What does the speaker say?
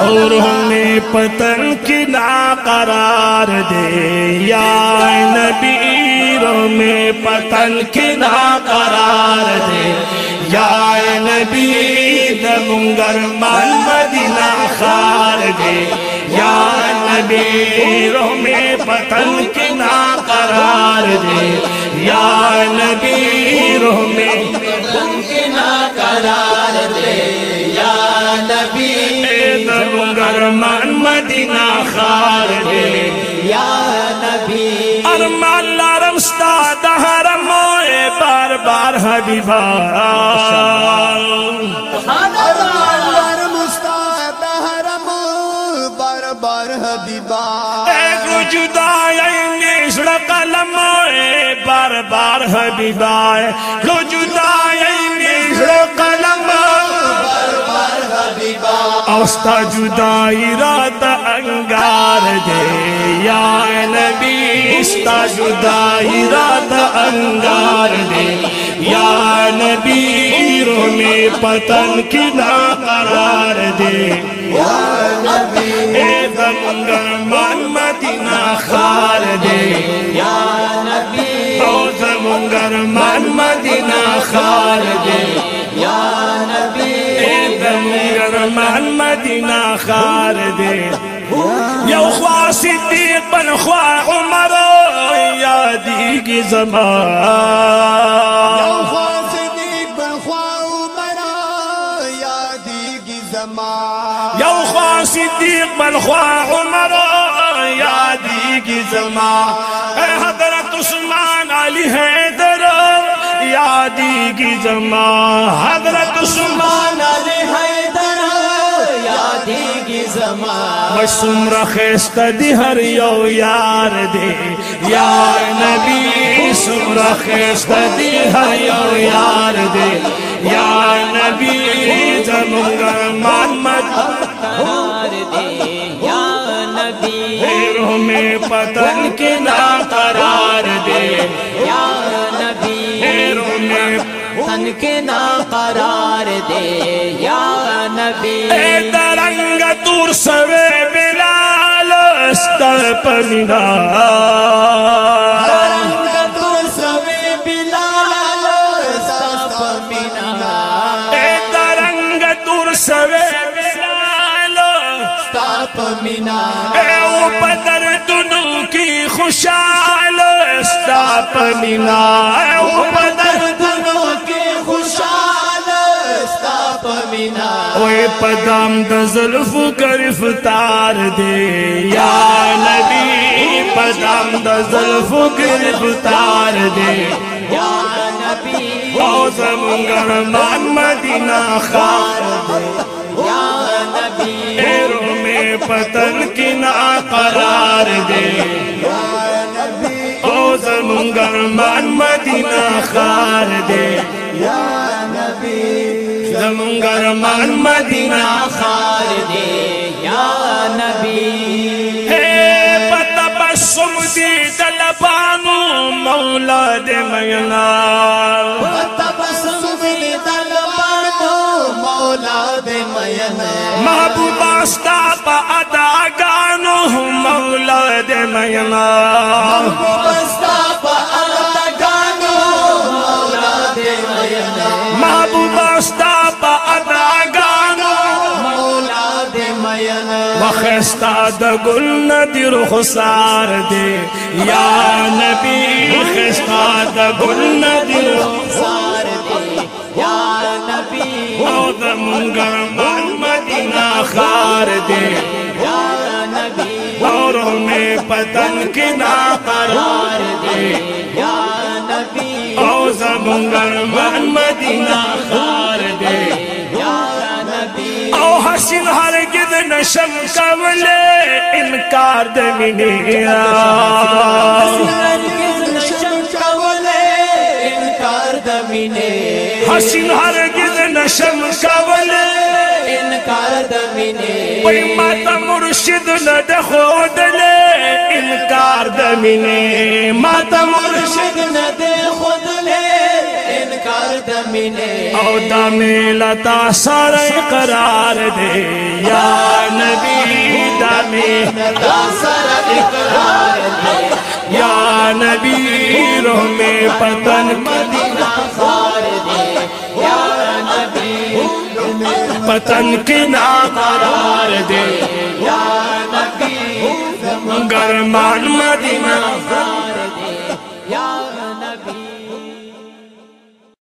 اور ہمیں پتن کی نا قرار دے یا نبی ہمیں پتن کی نا قرار دے یا نبی دمگر مال مدینہ خار دے یا نبی ہمیں پتن کی نا قرار دے یا نبی ہمیں दरुगर मन मदीना खार दे या नबी अरमान लारम स्ताद हरम बार बार हबीबा बार हबीबा एक जुदाएंगे कलम बार बार हबीबा लो जुदाएंगे कलम اوستا جدائی رات انگار دے یا نبی اوستا جدائی رات انگار دے یا نبی رو میں پتن کی نا قرار دے۔ یا نبی اے دمگا من مدینہ خار دے۔ یا نبی يا عمر زمان. يا اخوة صديق بن اخوة عمر زمان. يا اخوة صديق بن اخوة عمر ديق زمان. حضرت عثمان يا ديق زمان. حضرت عثمان وسمر خیست دی ہر یو یار دی. یار نبی سمر خیست دی ہر یو یار دی. یار نبی زمونگ محمد یار دی. یار نبی پیروں میں پتن کے ناقرار دے یار نبی پیروں میں پتن کے ناقرار دے یا نبی اے درنگ सभे बिलालो सपी नीनांग तुर सालो साप मीनार तूं की پدام د زلفو گرفتار دے یا نبی پدام د زلفو گرفتار دے یا نبی او زمونږ مان مدینہ خار دے یا نبی ایرو می پتن کی نا قرار دے یا نبی او زمونږ مان مدینہ خار دے یا زمونګر مان مدینہ خار دے یا نبی. اے پتا بسم دی طلبانو مولا دے مینا. پتا بسم دی طلبانو مولا دے مینا. محبوب استا پا ادا گانو مولا دے مینا. محبوب استا وخستا د ګل ندی رخسار دی یا نبی، خستا د ګل ندی رخسار دی یا نبی، او د مونږه مدینه خار دی یا نبی اور میں پتن کی نا قرار دے. یا نبی، او زمونگر من مدینہ خار دے. یا نبی، او حسین ہرگی نشم کولے انکار دمینی حسین ہرگز نشم کولے انکار دمینی وی ماتا مرشد ند خودلے انکار دمینی ماتا مرشد ند خودلے انکار औदा मेलता सारे करार दे। या नबी दमे। या नबी रोह में पतन पतन की ना करार दे। या नबी गरमान मत